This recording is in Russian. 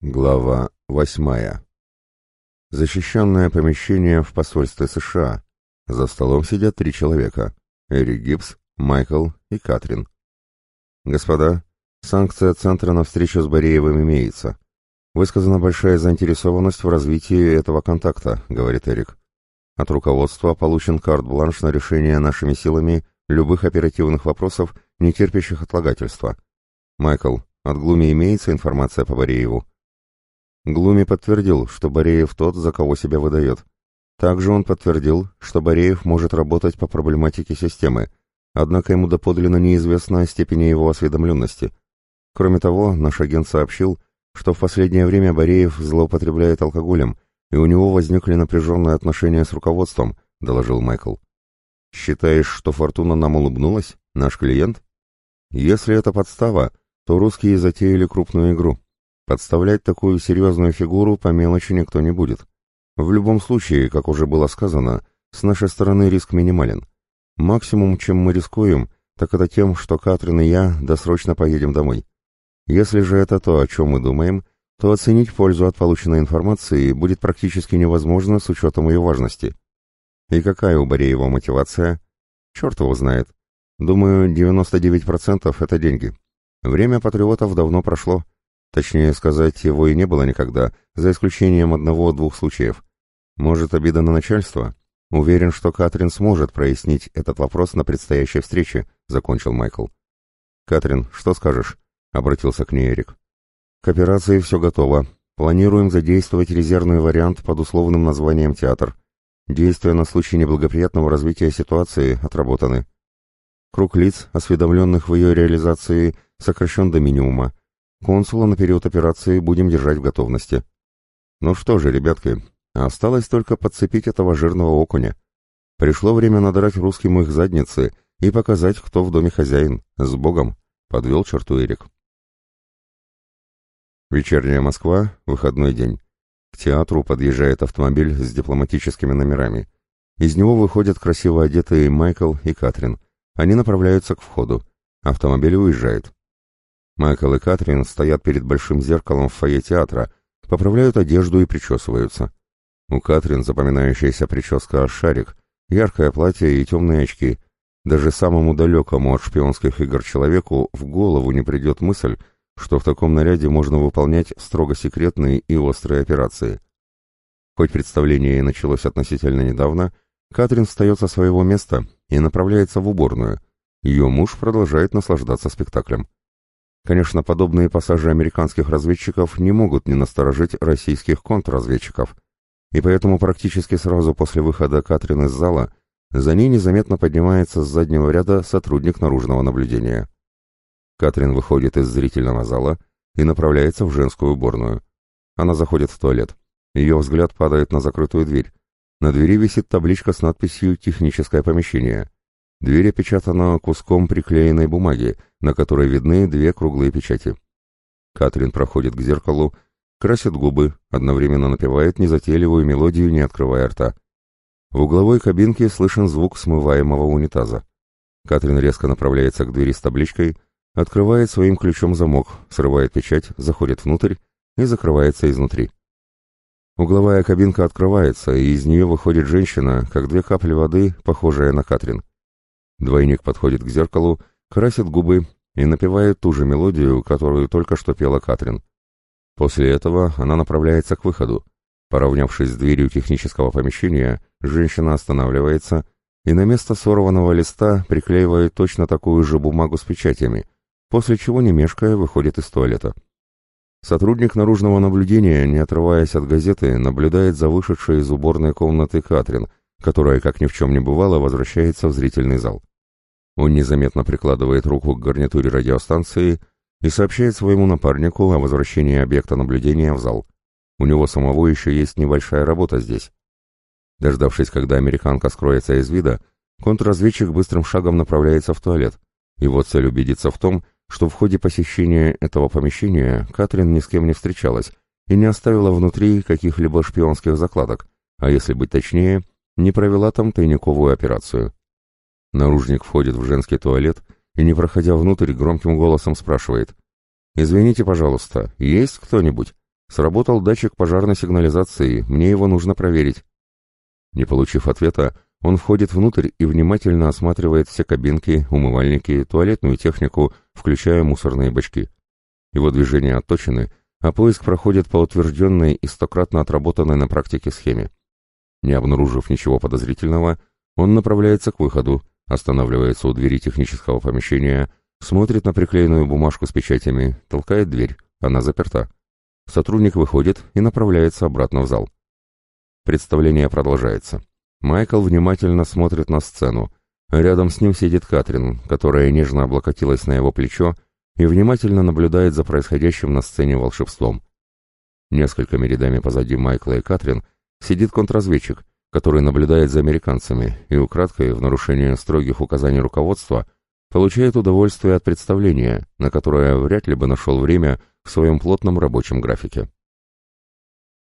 Глава восьмая. Защищенное помещение в посольстве США. За столом сидят три человека. Эрик Гибс, Майкл и Катрин. Господа, санкция Центра на встречу с Бореевым имеется. Высказана большая заинтересованность в развитии этого контакта, говорит Эрик. От руководства получен карт-бланш на решение нашими силами любых оперативных вопросов, не терпящих отлагательства. Майкл, от Глуми имеется информация по Борееву? Глуми подтвердил, что Бореев тот, за кого себя выдает. Также он подтвердил, что Бореев может работать по проблематике системы, однако ему доподлинно неизвестна степень его осведомленности. Кроме того, наш агент сообщил, что в последнее время Бореев злоупотребляет алкоголем, и у него возникли напряженные отношения с руководством, доложил Майкл. Считаешь, что Фортуна нам улыбнулась, наш клиент? Если это подстава, то русские затеяли крупную игру. Подставлять такую серьезную фигуру по мелочи никто не будет. В любом случае, как уже было сказано, с нашей стороны риск минимален. Максимум, чем мы рискуем, так это тем, что Катрин и я досрочно поедем домой. Если же это то, о чем мы думаем, то оценить пользу от полученной информации будет практически невозможно с учетом ее важности. И какая у Бореева мотивация? Черт его знает. Думаю, 99% это деньги. Время патриотов давно прошло. Точнее сказать, его и не было никогда, за исключением одного-двух случаев. Может, обида на начальство? Уверен, что Катрин сможет прояснить этот вопрос на предстоящей встрече, закончил Майкл. Катрин, что скажешь? Обратился к ней Эрик. К операции все готово. Планируем задействовать резервный вариант под условным названием «Театр». Действия на случай неблагоприятного развития ситуации отработаны. Круг лиц, осведомленных в ее реализации, сокращен до минимума. Консула на период операции будем держать в готовности. Ну что же, ребятки, осталось только подцепить этого жирного окуня. Пришло время надрать русским их задницы и показать, кто в доме хозяин. С Богом, подвел черту Эрик. Вечерняя Москва, выходной день. К театру подъезжает автомобиль с дипломатическими номерами. Из него выходят красиво одетые Майкл и Катрин. Они направляются к входу. Автомобиль уезжает. Майкл и Катрин стоят перед большим зеркалом в фойе театра, поправляют одежду и причесываются. У Катрин запоминающаяся прическа «Шарик», яркое платье и темные очки. Даже самому далекому от шпионских игр человеку в голову не придет мысль, что в таком наряде можно выполнять строго секретные и острые операции. Хоть представление и началось относительно недавно, Катрин встает со своего места и направляется в уборную. Ее муж продолжает наслаждаться спектаклем. Конечно, подобные пассажи американских разведчиков не могут не насторожить российских контрразведчиков, и поэтому практически сразу после выхода Катрин из зала за ней незаметно поднимается с заднего ряда сотрудник наружного наблюдения. Катрин выходит из зрительного зала и направляется в женскую уборную. Она заходит в туалет. Ее взгляд падает на закрытую дверь. На двери висит табличка с надписью «Техническое помещение». Дверь опечатана куском приклеенной бумаги, на которой видны две круглые печати. Катрин проходит к зеркалу, красит губы, одновременно напевает незатейливую мелодию, не открывая рта. В угловой кабинке слышен звук смываемого унитаза. Катрин резко направляется к двери с табличкой, открывает своим ключом замок, срывает печать, заходит внутрь и закрывается изнутри. Угловая кабинка открывается, и из нее выходит женщина, как две капли воды, похожая на Катрин. Двойник подходит к зеркалу, красит губы и напевает ту же мелодию, которую только что пела Катрин. После этого она направляется к выходу. Поравнявшись с дверью технического помещения, женщина останавливается и на место сорванного листа приклеивает точно такую же бумагу с печатями, после чего, не мешкая, выходит из туалета. Сотрудник наружного наблюдения, не отрываясь от газеты, наблюдает за вышедшей из уборной комнаты Катрин, которая, как ни в чем не бывало, возвращается в зрительный зал. Он незаметно прикладывает руку к гарнитуре радиостанции и сообщает своему напарнику о возвращении объекта наблюдения в зал. У него самого еще есть небольшая работа здесь. Дождавшись, когда американка скроется из вида, контрразведчик быстрым шагом направляется в туалет. Его цель убедиться в том, что в ходе посещения этого помещения Катрин ни с кем не встречалась и не оставила внутри каких-либо шпионских закладок, а если быть точнее, не провела там тайниковую операцию. Наружник входит в женский туалет и, не проходя внутрь, громким голосом спрашивает. «Извините, пожалуйста, есть кто-нибудь? Сработал датчик пожарной сигнализации, мне его нужно проверить. Не получив ответа, он входит внутрь и внимательно осматривает все кабинки, умывальники, туалетную технику, включая мусорные бачки. Его движения отточены, а поиск проходит по утвержденной и стократно отработанной на практике схеме. Не обнаружив ничего подозрительного, он направляется к выходу, останавливается у двери технического помещения, смотрит на приклеенную бумажку с печатями, толкает дверь, она заперта. Сотрудник выходит и направляется обратно в зал. Представление продолжается. Майкл внимательно смотрит на сцену. Рядом с ним сидит Катрин, которая нежно облокотилась на его плечо и внимательно наблюдает за происходящим на сцене волшебством. Несколькими рядами позади Майкла и Катрин сидит контрразведчик, который наблюдает за американцами и украдкой, в нарушение строгих указаний руководства, получает удовольствие от представления, на которое вряд ли бы нашел время в своем плотном рабочем графике.